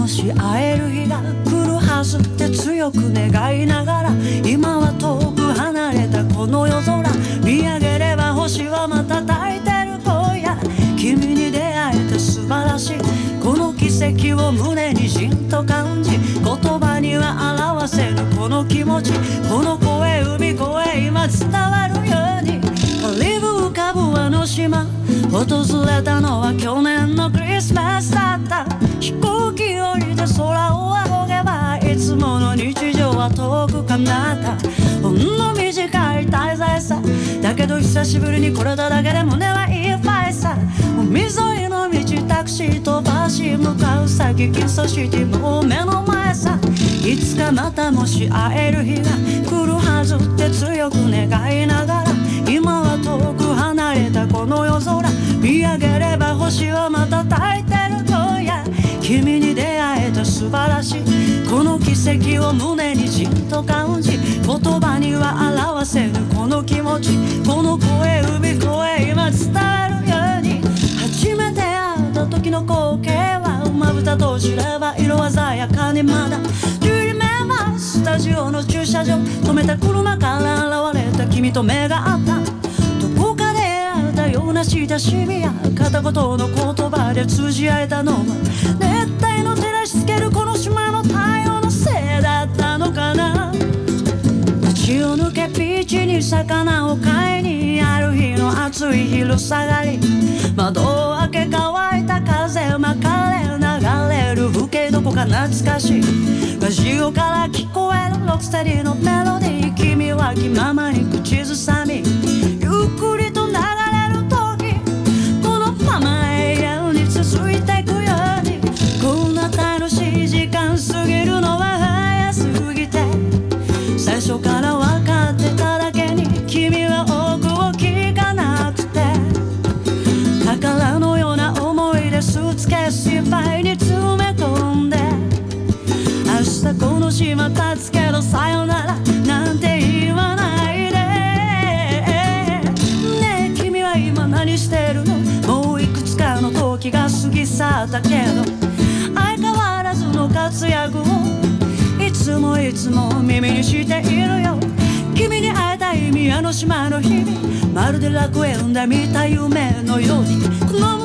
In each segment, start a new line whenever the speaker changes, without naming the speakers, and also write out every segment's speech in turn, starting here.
もし会える日が来るはずって強く願いながら今は遠く離れたこの夜空見上げれば星はまた焚いてる今夜。君に出会えて素晴らしい。この奇跡を胸にじんと感じ言葉には表せぬこの気持ちこの声海声今伝わるように。カリブ浮かぶあの島訪れたのは去年のクリスマスだった。飛行て空を仰げばいつもの日常は遠くかなた。ほんの短い滞在さ。だけど久しぶりに来れただけで胸はいっぱいさ。海沿いの道タクシー飛ばし向かう先キスシティもう目の前さ。いつかまたもし会える日が来るはずって強く願いながら今は遠く離れたこの夜空。見上げれば星はまた焚いてる。君に出会えた素晴らしいこの奇跡を胸にじんと感じ言葉には表せぬこの気持ちこの声海声今伝わるように初めて会った時の光景はまぶたと知れば色鮮やかにまだ Do you remember スタジオの駐車場止めた車から現れた君と目が合った。どこかで会ったような親しみや片言の言葉で通じ合えたのは熱帯の照らしつけるこの島の太陽のせいだったのかな？街を抜けビーチに魚を買いにある日の暑い昼下がり。窓を開け乾いた風まかれ流れる風景どこか懐かしい。ラジオから聞こえるロックステディのメロディー。君は気ままに口ずさみ。ゆっくり過ぎるのは早すぎて最初からもいつも耳にしているよ。君に会いたい宮の島の日々。まるで楽園で見た夢のように。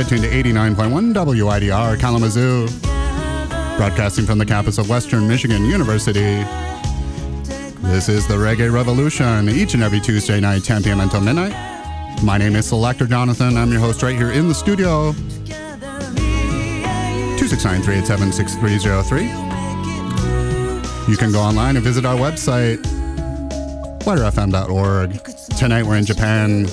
You're tuned to 89.1 WIDR Kalamazoo, broadcasting from the campus of Western Michigan University. This is the Reggae Revolution, each and every Tuesday night, 10 p.m. until midnight. My name is Selector Jonathon. I'm your host right here in the studio. 269 387 6303. You can go online and visit our website, widerfm.org. Tonight we're in Japan.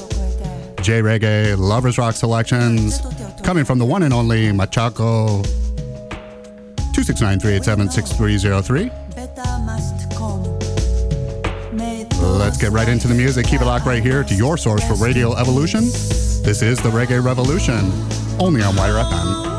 J Reggae, Lovers Rock Selections coming from the one and only Machaco. 269 387 6303. Let's get right into the music. Keep it locked right here to your source for Radio Evolution.
This is the Reggae Revolution, only on WIDR FM.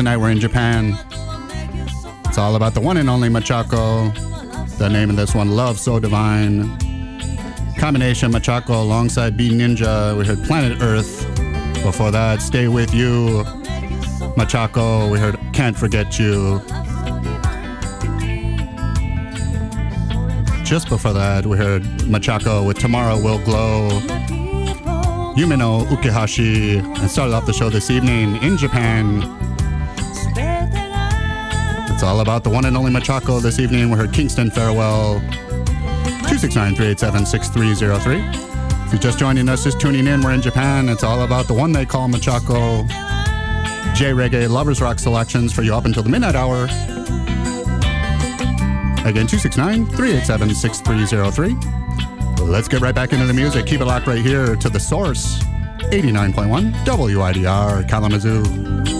Tonight we're in Japan. It's all about the one and only Machaco. The name of this one, Love So Divine. Combination Machaco alongside B-Ninjah. We heard Planet Earth. Before that, Stay With You. Machaco, we heard Can't Forget You. Just before that, we heard Machaco with Tomorrow Will Glow. Yume no Ukihashi And started off the show this evening in Japan. It's all about the one and only Machaco this evening. We heard Kingston Farewell. 269 387 6303. If you're just joining us, just tuning in, we're in Japan. It's all about the one they call Machaco. J Reggae Lovers Rock selections for you up until the midnight hour. Again, 269 387 6303. Let's get right back into the music. Keep it locked right here to the source 89.1 WIDR Kalamazoo.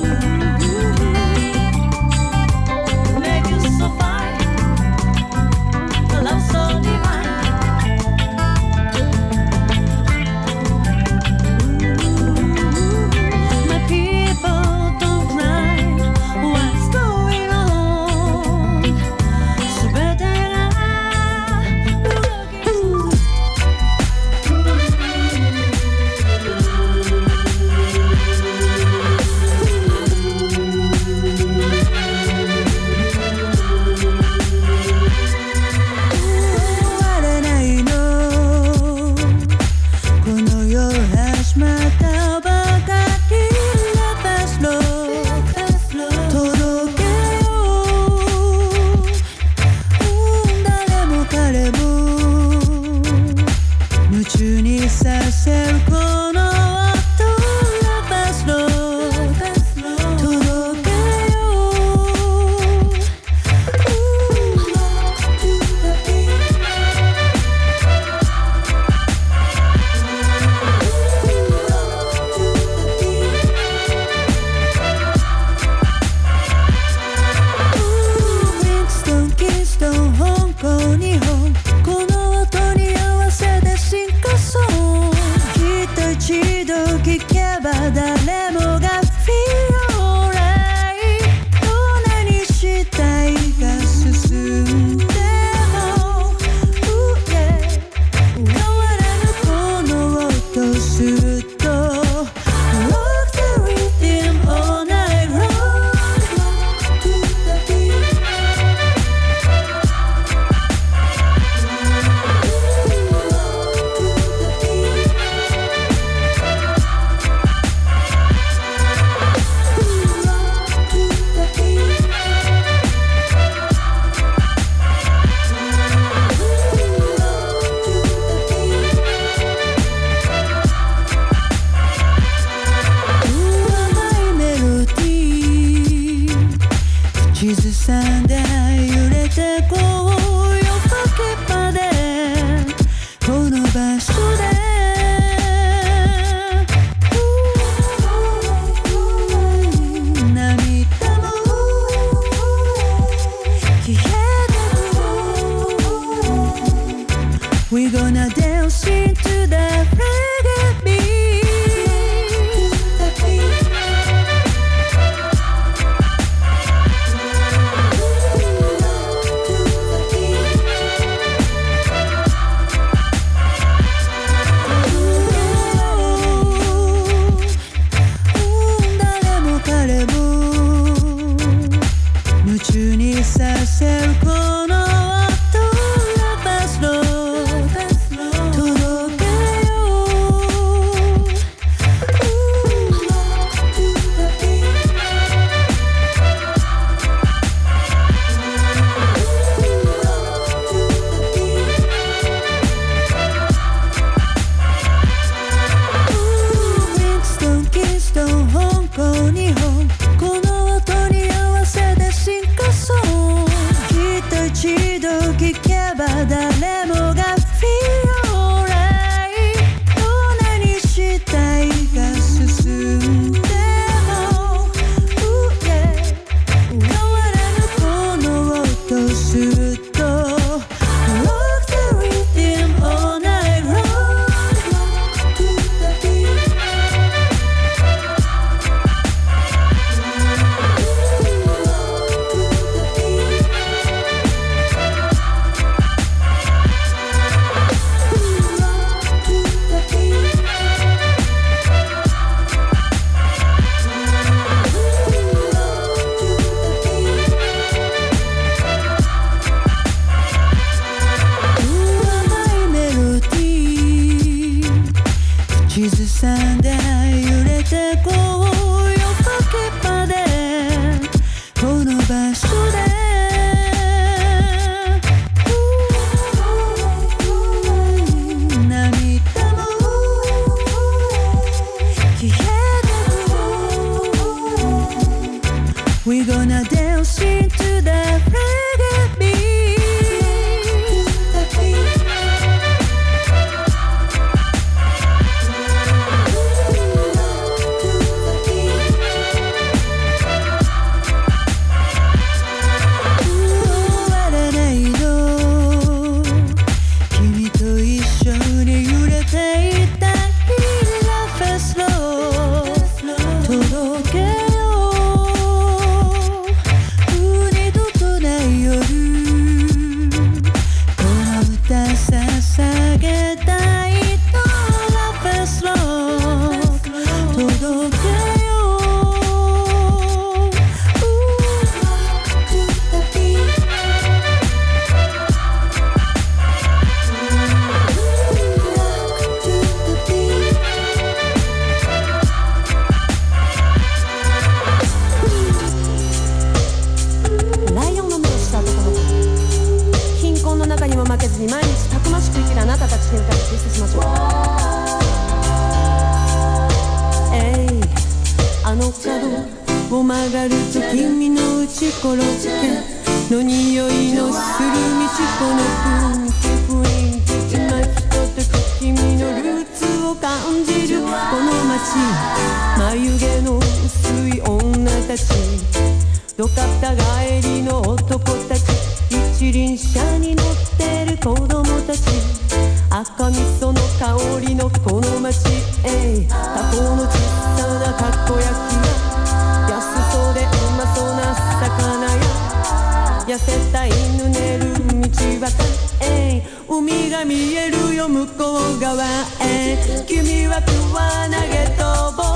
痩せた犬寝る道端えい海が見えるよ向こう側へ君はピュアなゲトボ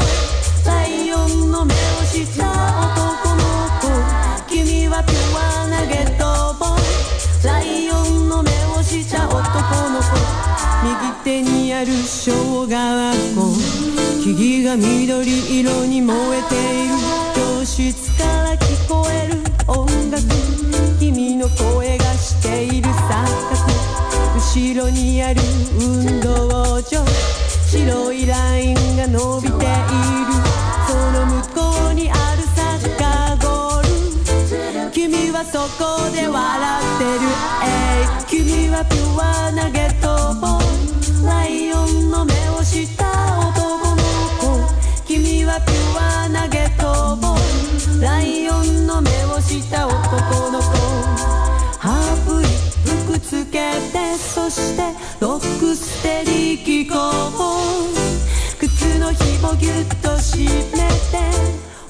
ライオンの目をした男の子。君はピュアなゲトボライオンの目をした男の子。右手にある小学校。木々が緑色に燃えている。教室から聞こえる音楽。の声がしている錯覚後ろにある運動場白いラインが伸びているその向こうにあるサッカーゴール君はそこで笑ってる。えい君はピュアなゲットボーイライオンの目してロックステリー聞こう靴の紐ぎゅっと締めて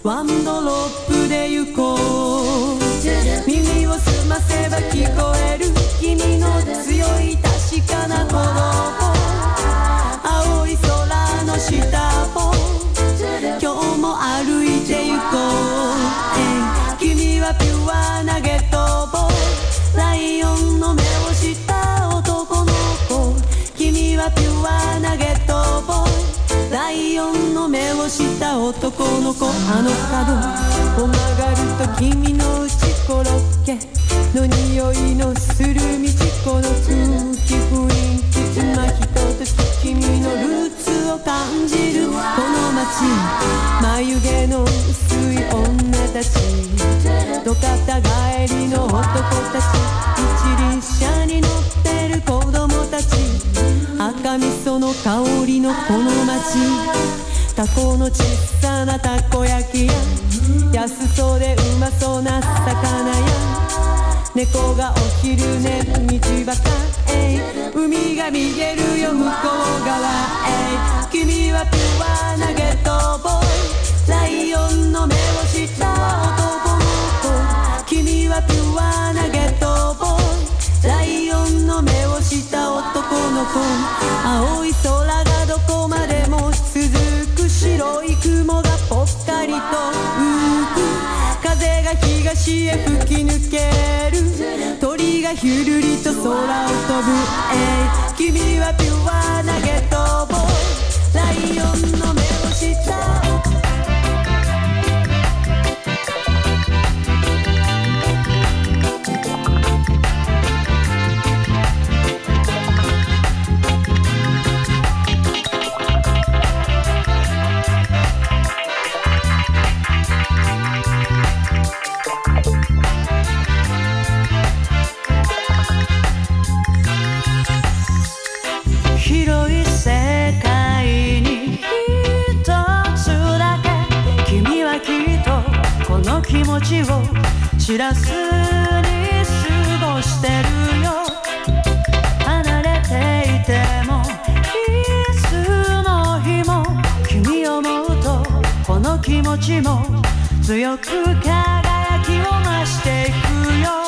ワンドロップで行こう。した男の子あの角を曲がると君の内コロッケの匂いのする。道この空気雰囲気今ひととき君のルーツを感じる。この街眉毛の薄い女たち。どかた帰りの男たち。一輪車に乗ってる子供たち。赤味噌の香りのこの街。タコの小さなたこ焼きや安そうでうまそうな魚や猫がお昼寝道端え海が見えるよ向こう側えい君はピュアなゲットボーイライオンの目をした男の子君はピュアなゲットボーイライオンの目をした男の子青い空がどこまでも続く白い雲がぽっかりと浮く風が東へ吹き抜ける鳥がひゅるりと空を飛ぶえい君はピュアなゲトボーイライオンの目をしたちを知らずに過ごしてるよ。離れていてもいつの日も君を思うとこの気持ちも強く輝きを増していくよ。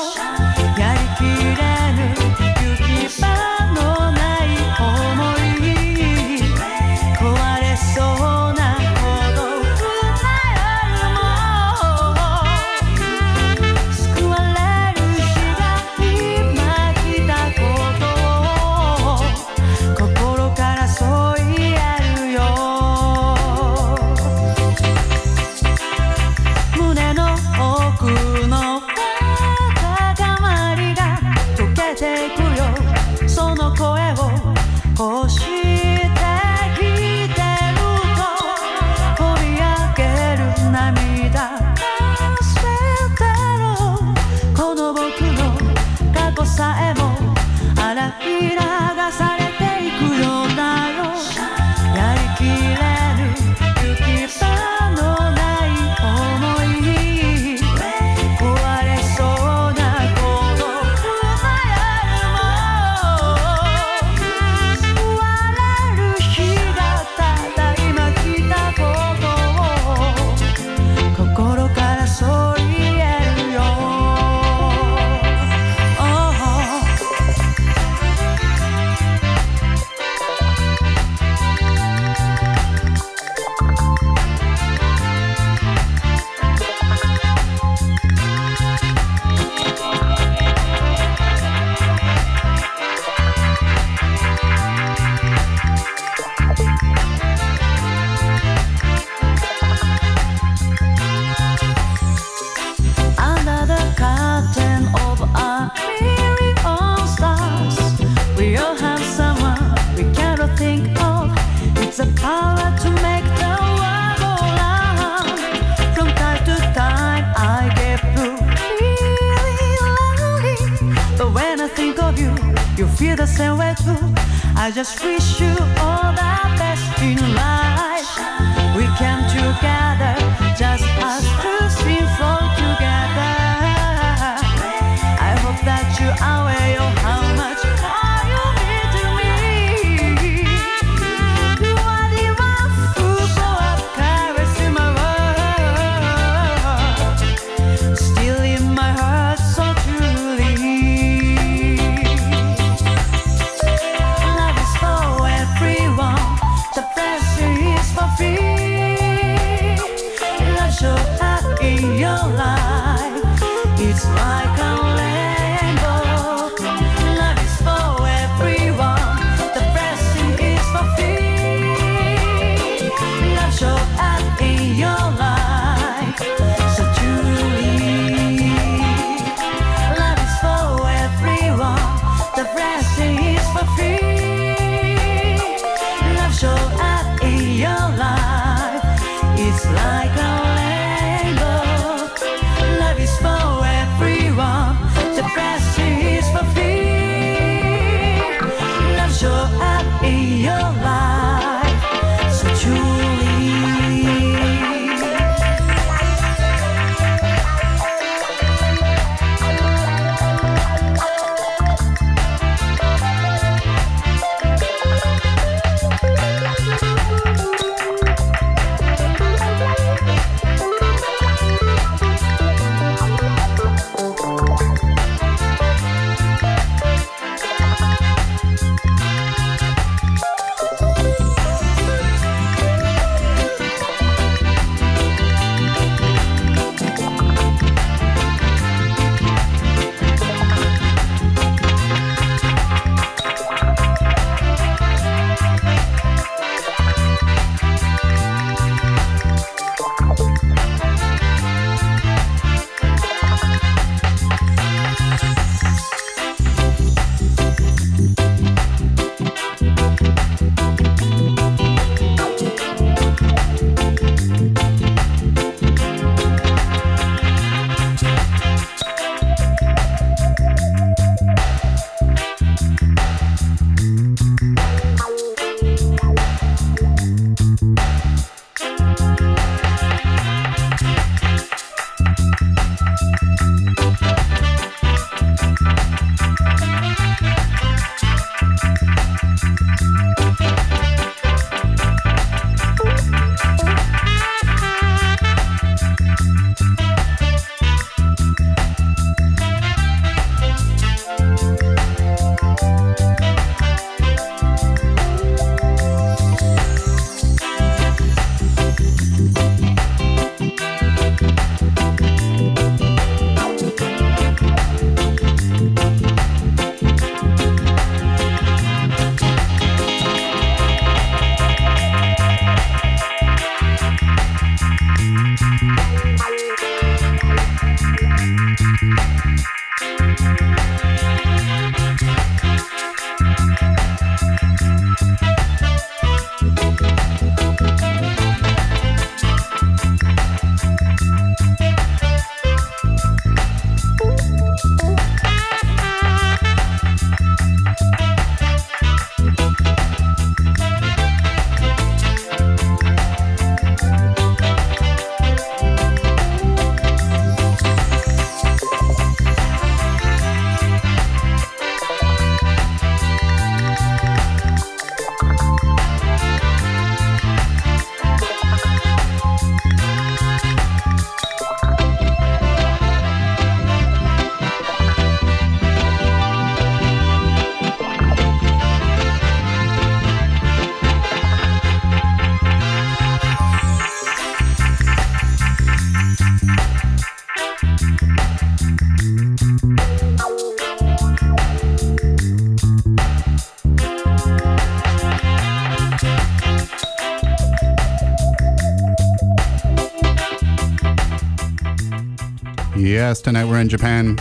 Tonight we're in Japan.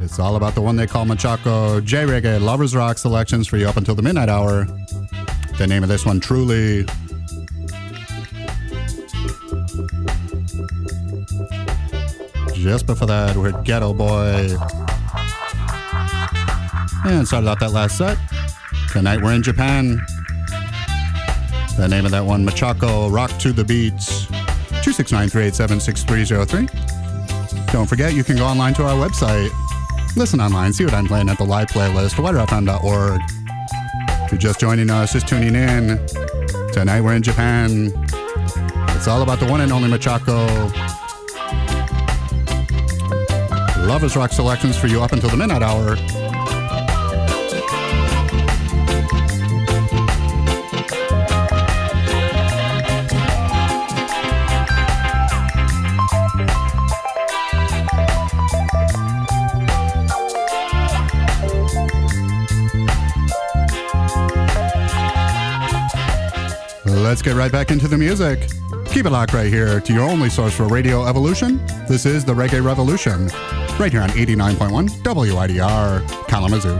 It's all about the one they call Machaco J Reggae Lovers Rock selections for you up until the midnight hour. The name of this one, Truly. Just before that, we're Ghetto Boy.
And started out that last set. Tonight we're in Japan. The name of that one, Machaco Rock to the Beats. 269 387 6303. Don't forget, you can go online to our website, listen online, see what I'm playing at the live playlist, widrfm.org. If you're just joining us, just tuning in, tonight we're in Japan. It's all about the one and only Machaco. Lovers Rock selections for you up until the midnight hour. Let's get right back into the music. Keep it locked right here to your only source for radio evolution. This is the Reggae Revolution, right here on 89.1 WIDR, Kalamazoo.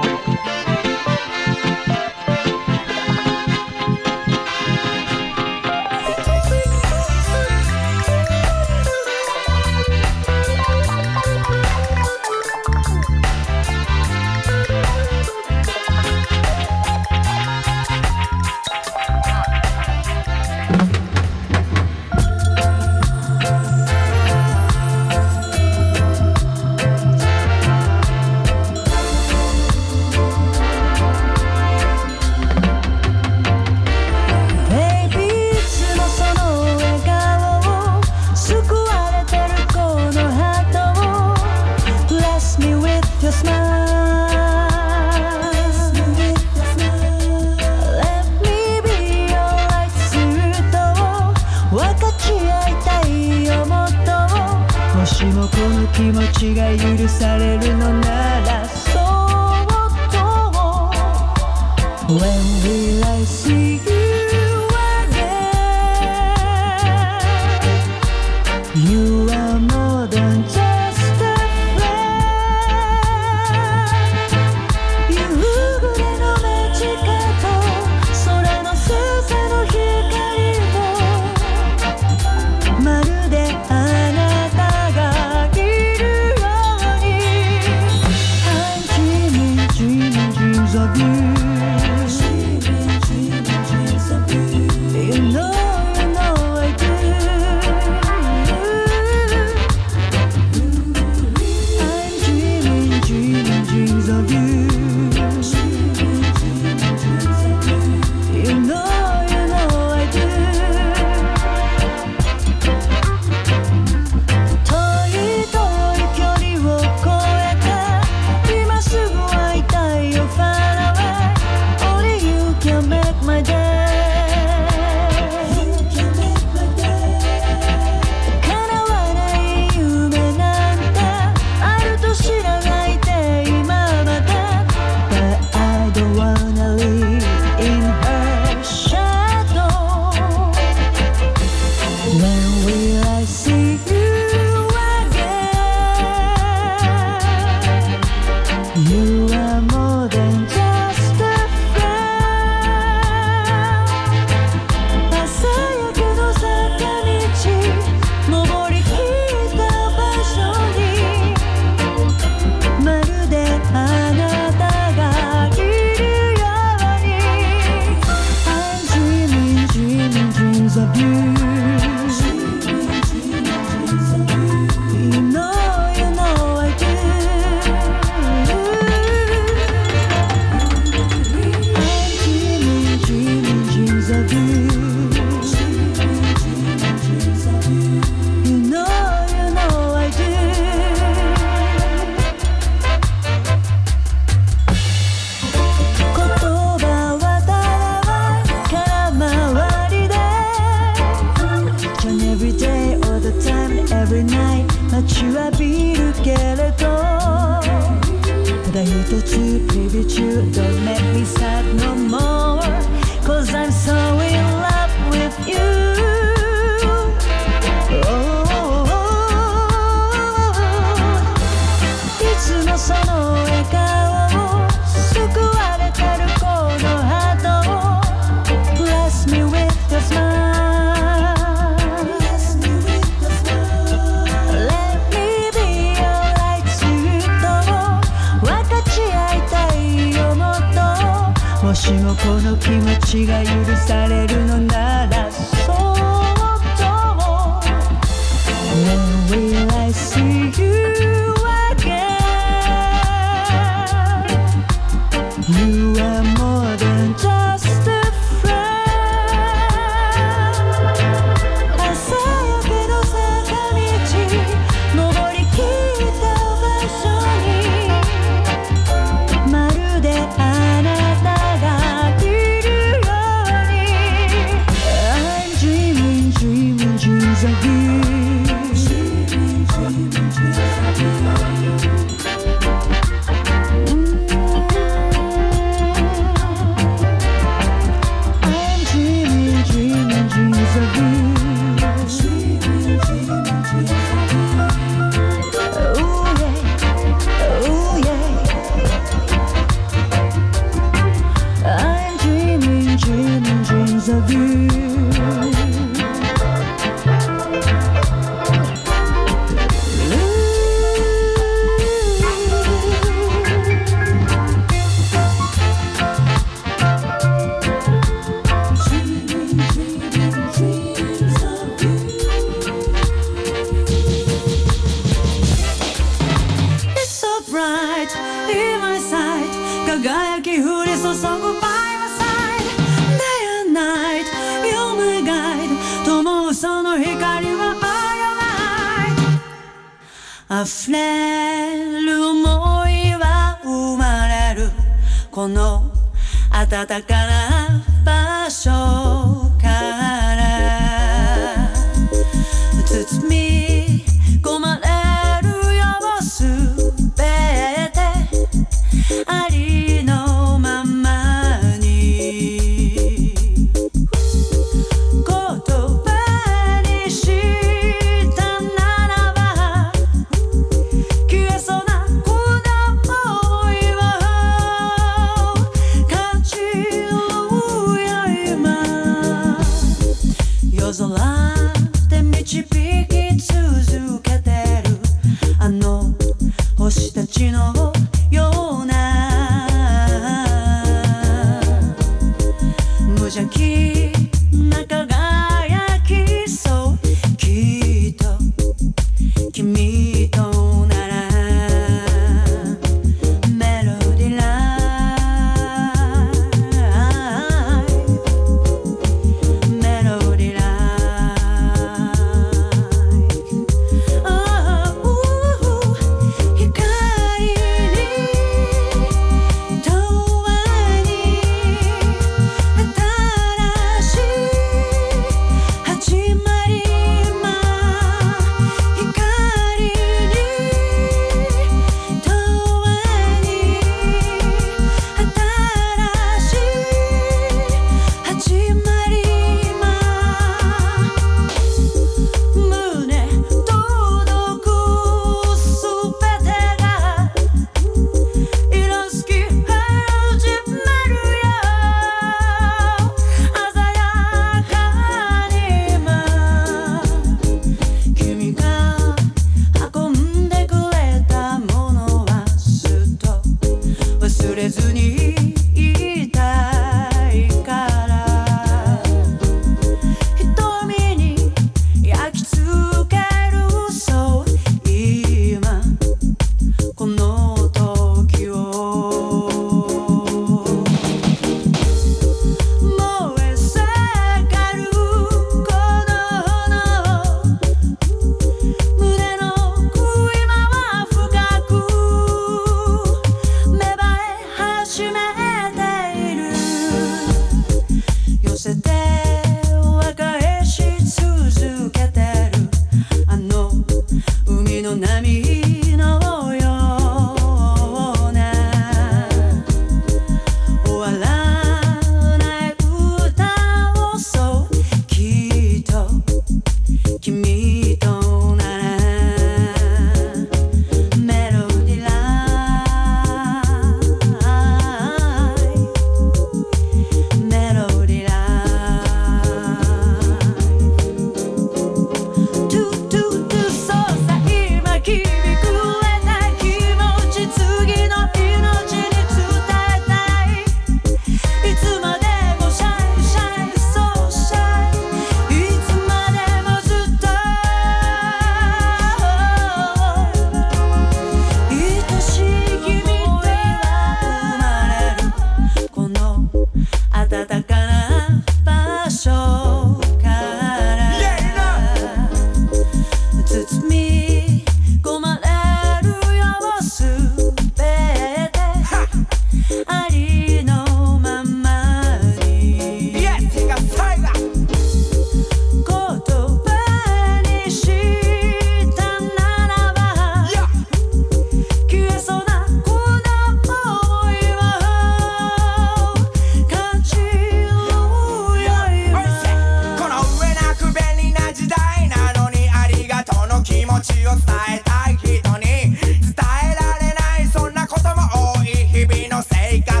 não.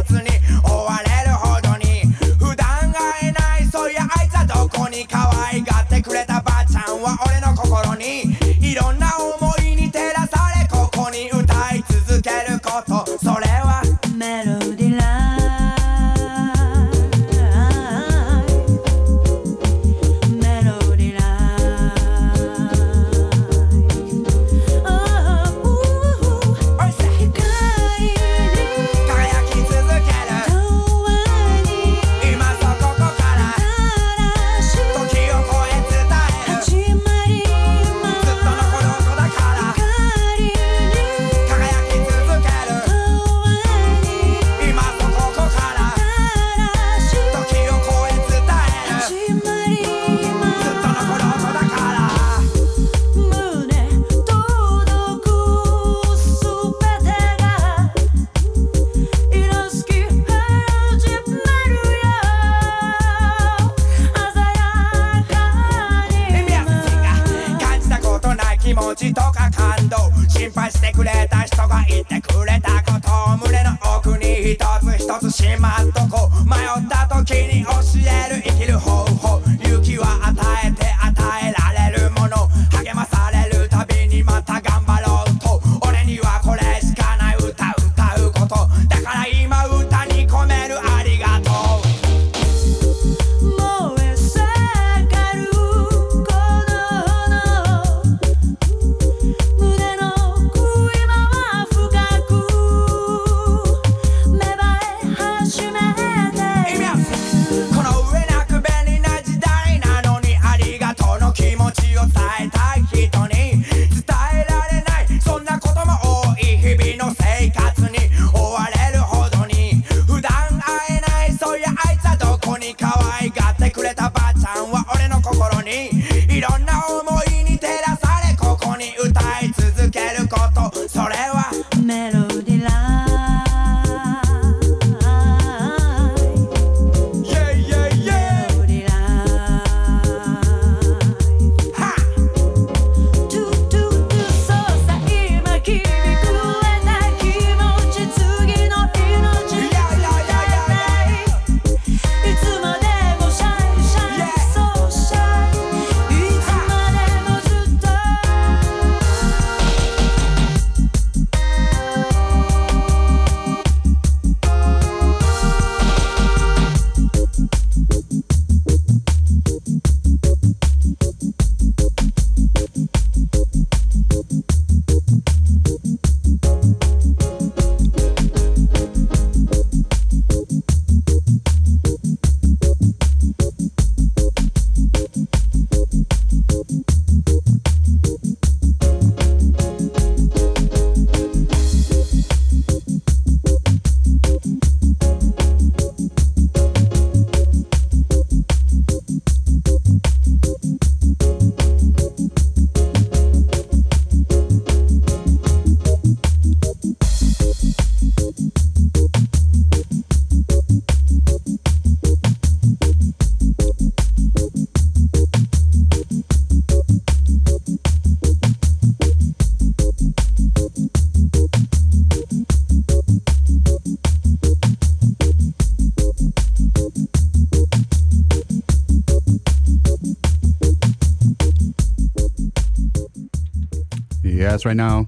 Right now,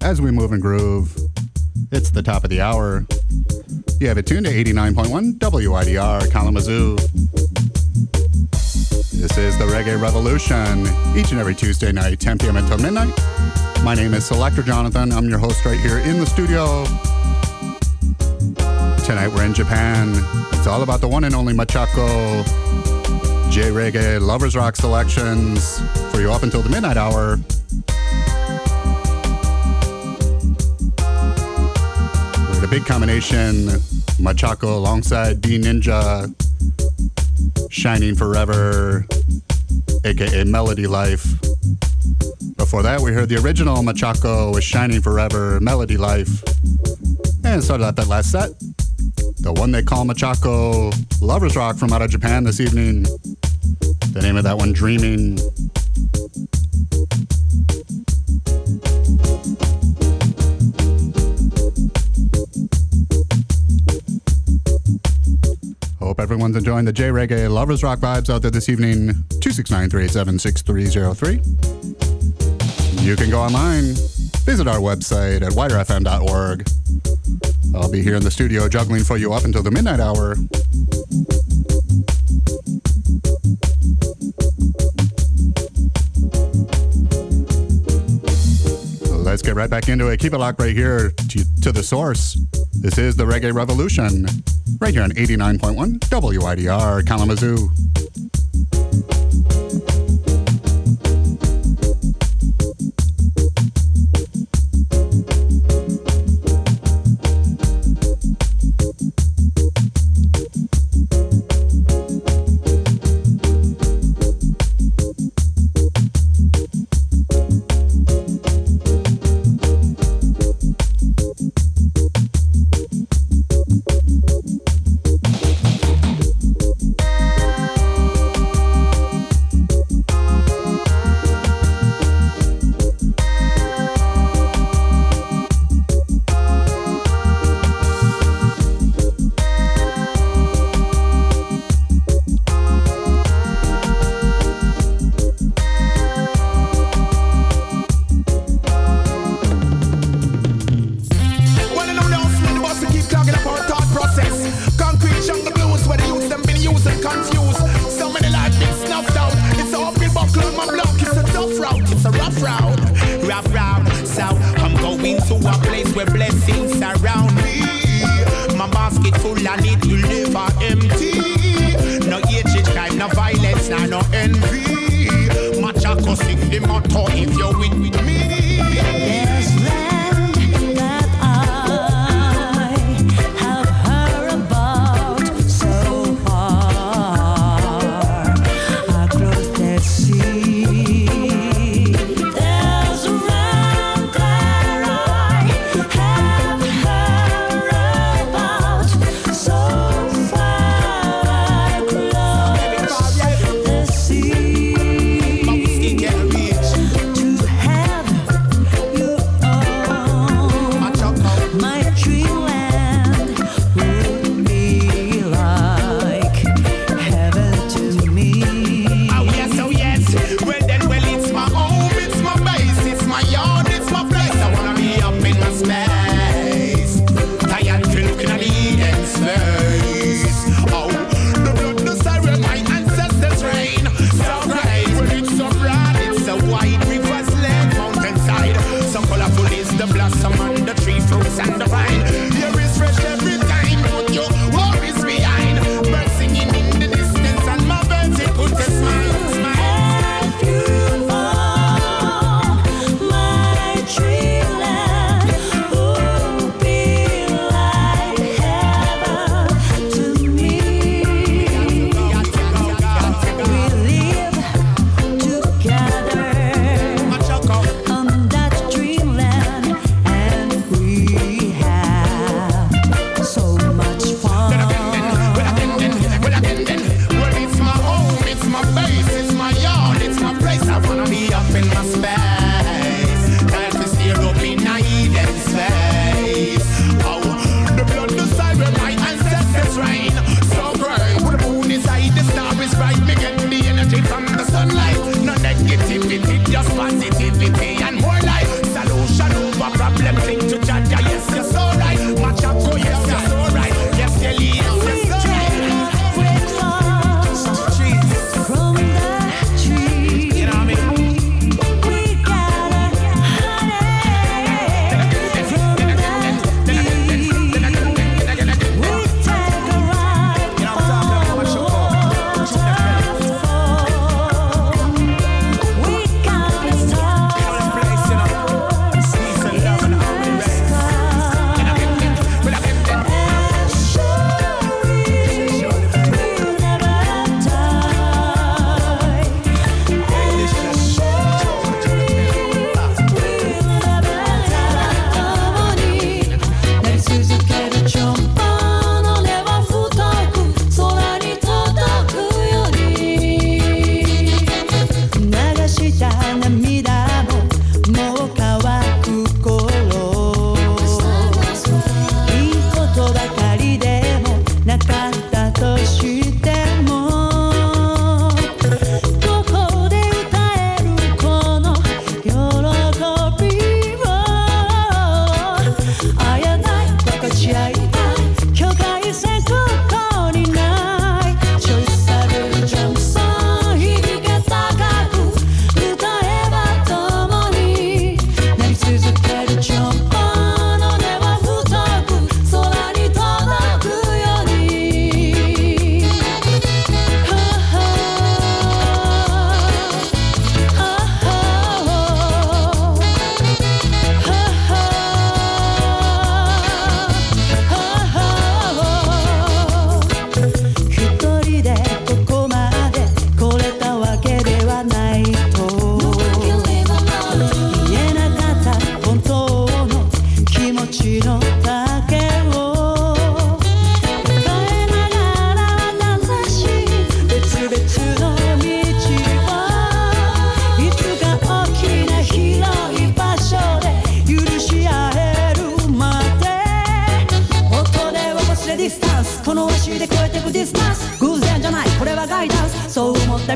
as we move and groove, it's the top of the hour. You have it tuned to 89.1 WIDR Kalamazoo. This is the Reggae Revolution, each and every Tuesday night, 10 p.m. until midnight. My name is Selector Jonathon. I'm your host right here in the studio. Tonight we're in Japan. It's all about the one and only Machaco J Reggae Lovers Rock selections for you up until the midnight hour. A big combination Machaco alongside B-Ninjah, Shining Forever, aka Melody Life. Before that, we heard the original Machaco with Shining Forever, Melody Life. And started out that last set. The one they call Machaco Lovers Rock from out of Japan this evening. The name of that one, Dreaming. Everyone's enjoying the J Reggae Lovers Rock vibes out there this evening. 269 387 6303. You can go online, visit our website at widrfm.org. I'll be here in the studio juggling for you up until the midnight hour. Let's get right back into it. Keep it locked right here to, to the source. This is the Reggae Revolution, right here on 89.1 WIDR Kalamazoo.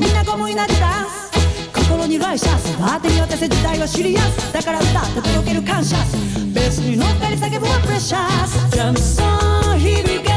みんなゴムになってた。心にライシャスバーテに渡せ時代は知りやす。だから歌って届ける感謝。ベースに乗っかり叫ぶはプレシャスジャソン響け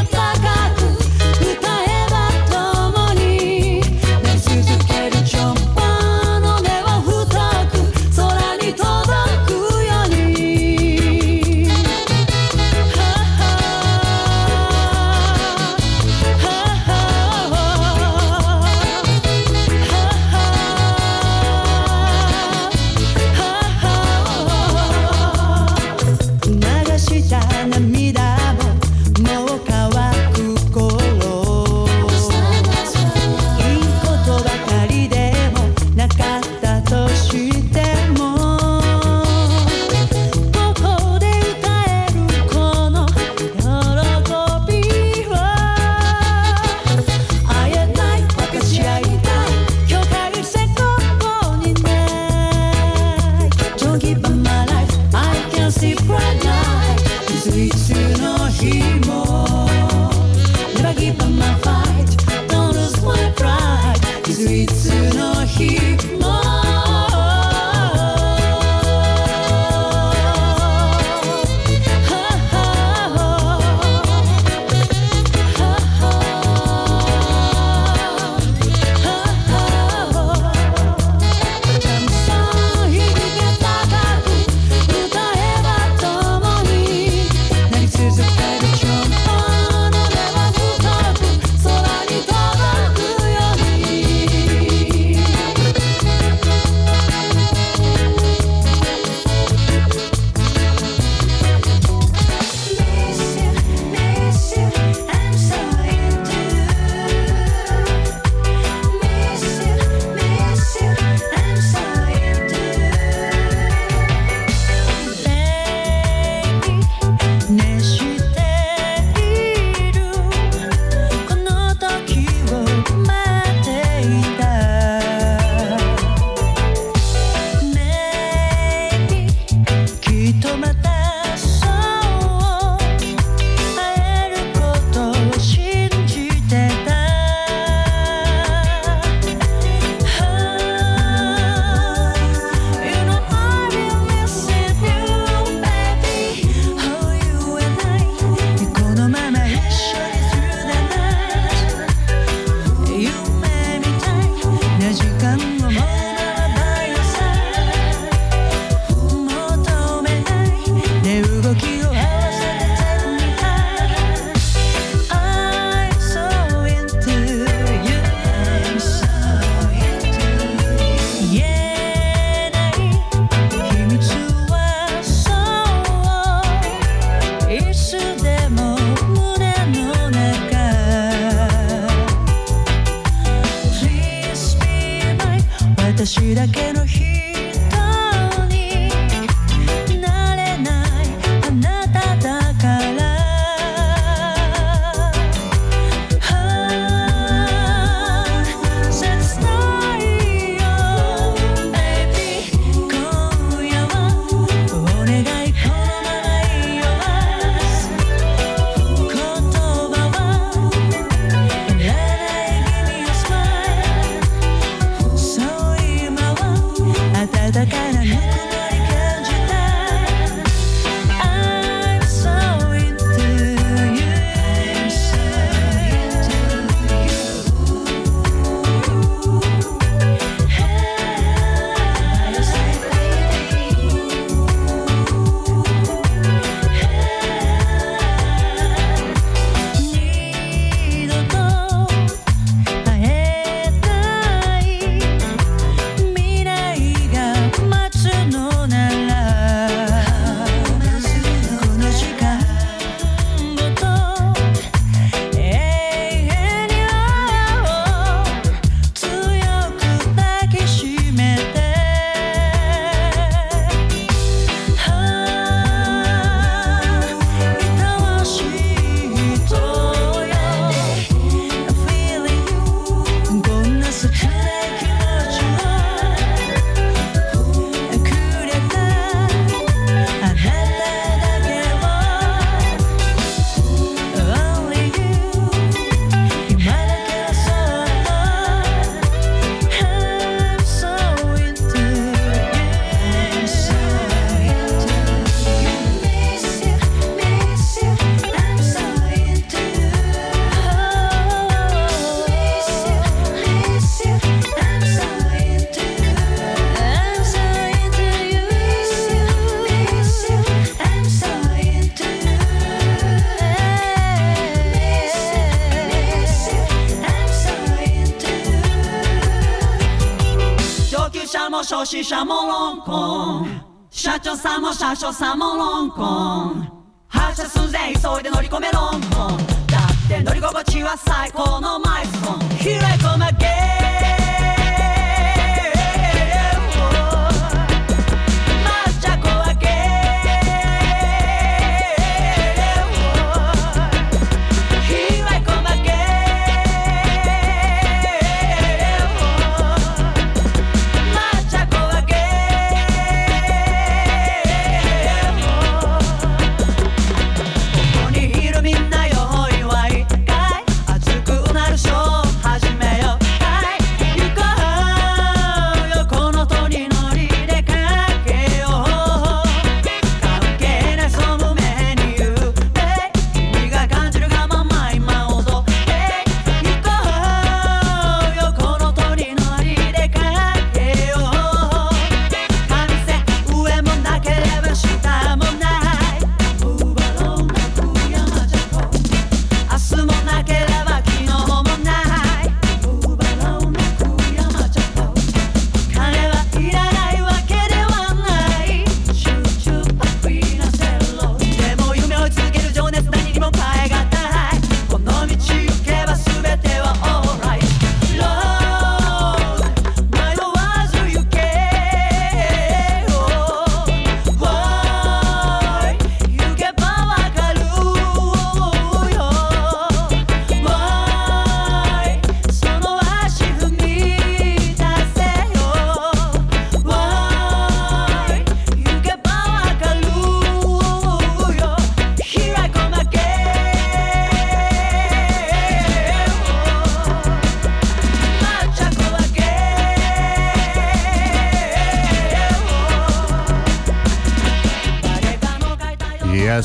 llamó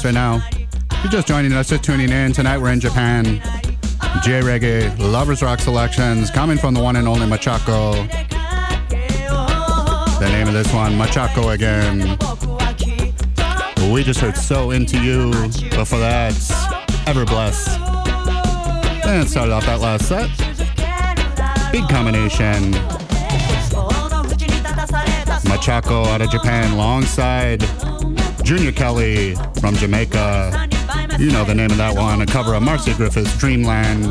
right now. If you're just joining us, just tuning in, tonight we're in Japan. J Reggae, Lovers Rock selections coming from the one and only Machaco. The name of this one, Machaco again. We just heard So Into You. Before that, Ever Bless. And started off that last set. Big combination. Machaco out of Japan alongside Junior Kelly from Jamaica. You know the name of that one, a cover of Marcia Griffiths' Dreamland.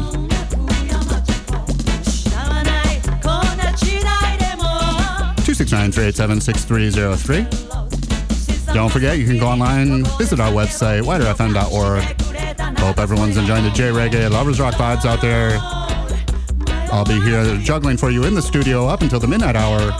Six nine three eight seven six three zero three. Don't forget, you can go online, visit our website, widrfm.org. Hope everyone's enjoying the J Reggae Lovers Rock vibes out there. I'll be here juggling for you in the studio up until the midnight hour.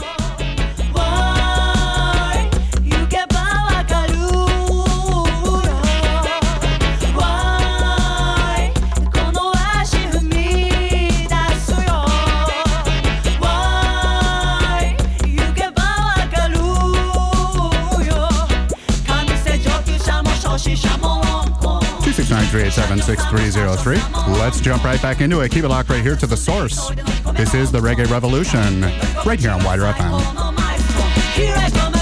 Three zero three. Let's jump right back into it. Keep it locked right here to the source. This is the Reggae Revolution, right here on WIDR FM.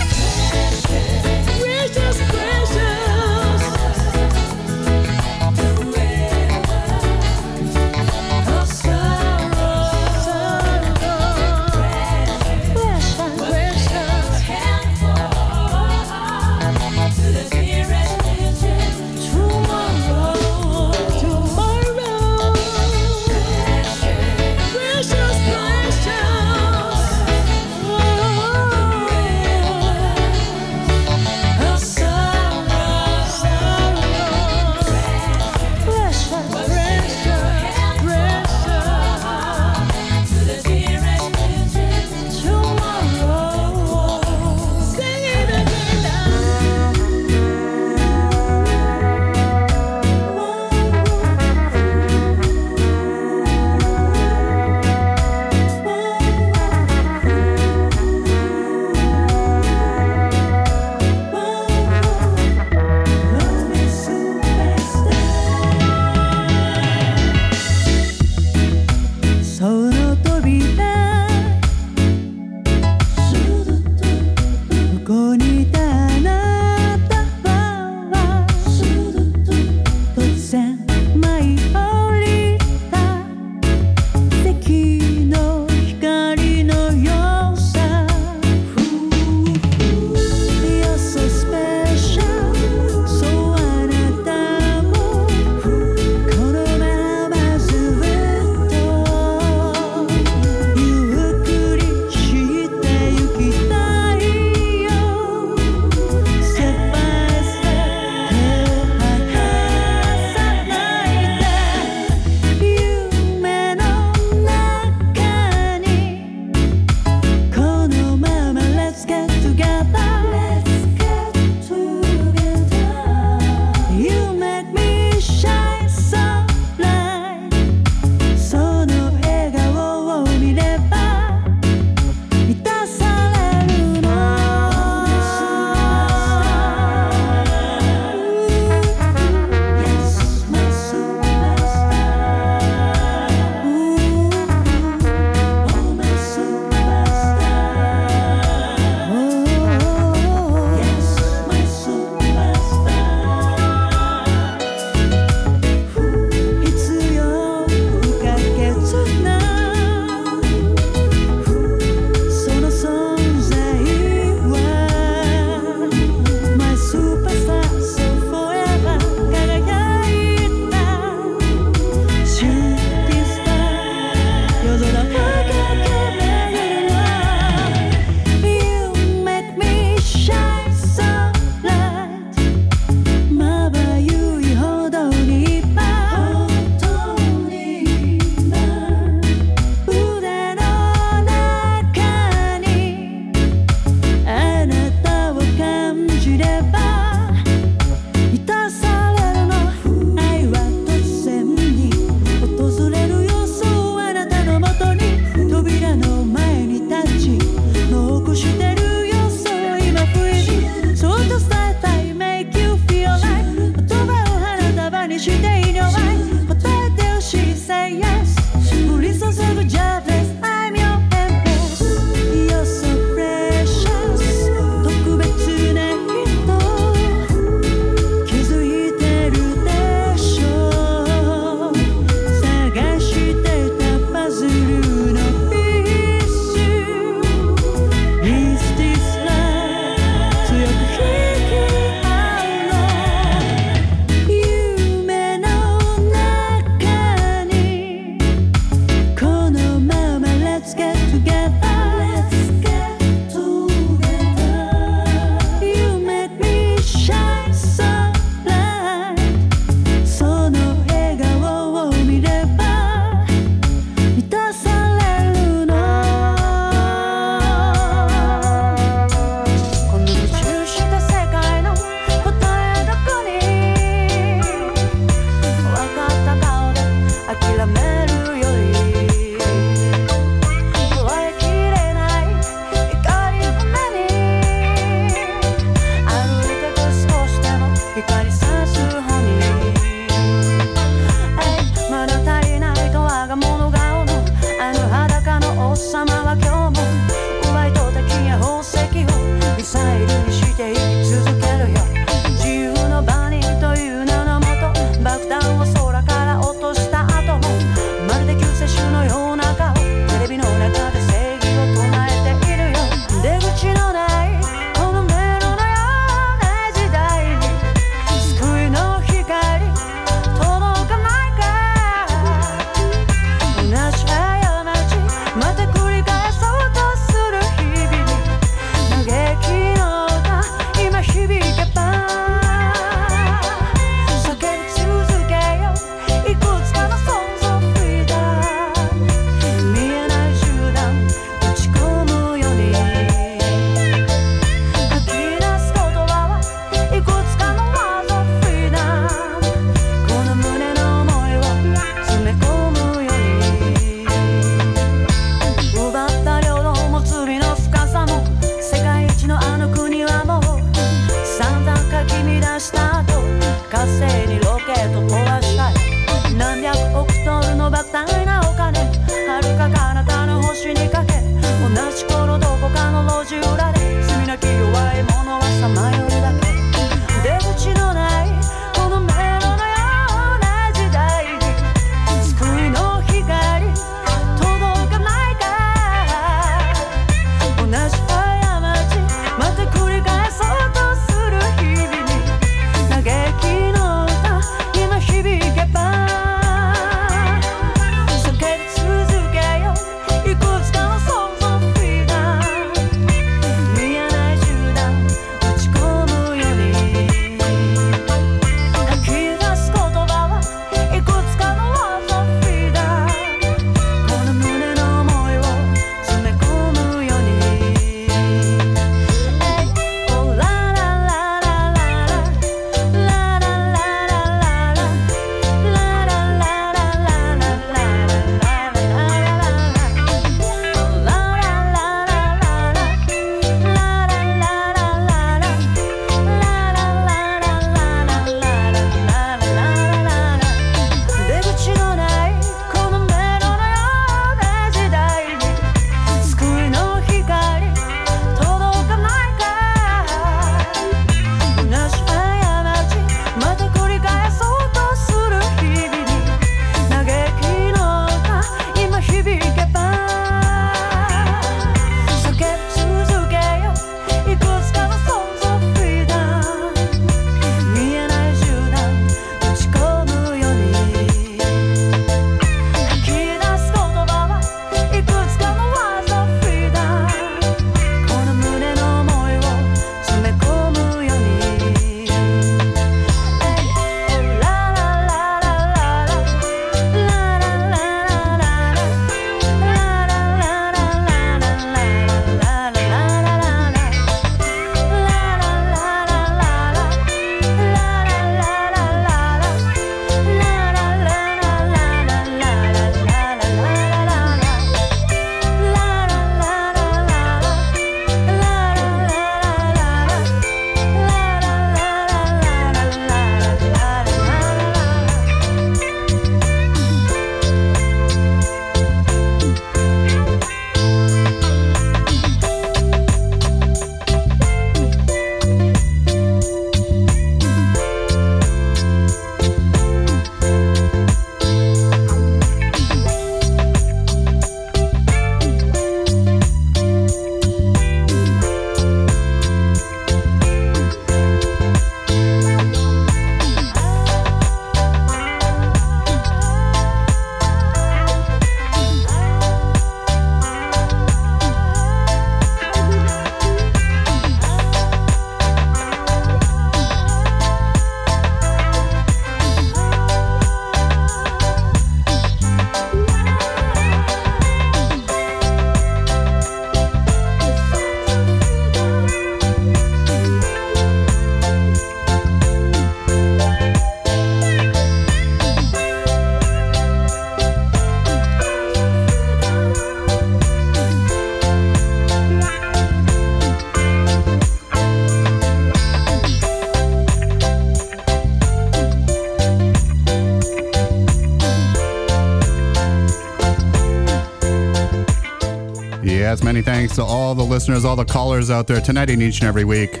To all the listeners, all the callers out there tonight and each and every week.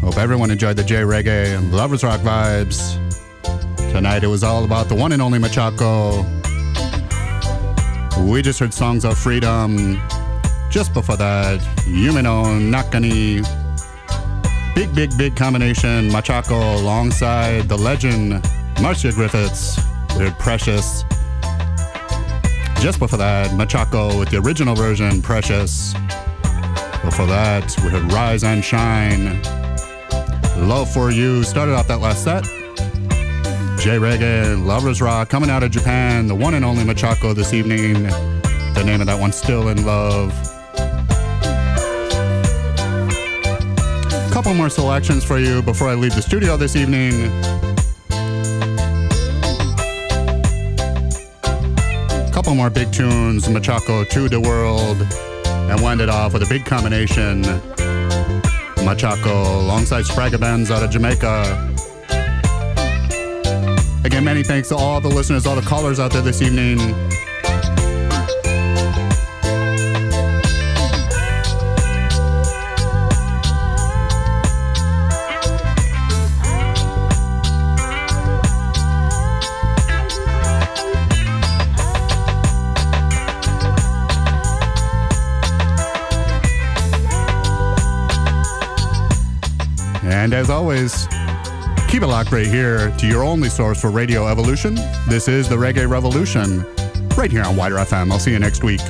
Hope everyone enjoyed the J Reggae and Lovers Rock vibes. Tonight it was all about the one and only Machaco. We just heard songs of freedom. Just before that, Yume no Nakani. Big, big, big combination. Machaco alongside the legend Marcia Griffiths with Precious. Just before that, Machaco with the original version, Precious. Before that, we heard Rise and Shine. Love for You started off that last set. J Reggae, Lovers Rock, coming out of Japan, the one and only Machaco this evening. The name of that one, Still in Love. Couple more selections for you before I leave the studio this evening. Couple more big tunes, Machaco to the world, and wind it off with a big combination. Machaco alongside Spragga Benz out of Jamaica. Again, many thanks to all the listeners, all the callers out there this evening. Always, keep it locked right here to your only source for Radio Evolution. This is the Reggae Revolution, right here on WIDR FM. I'll see you next week.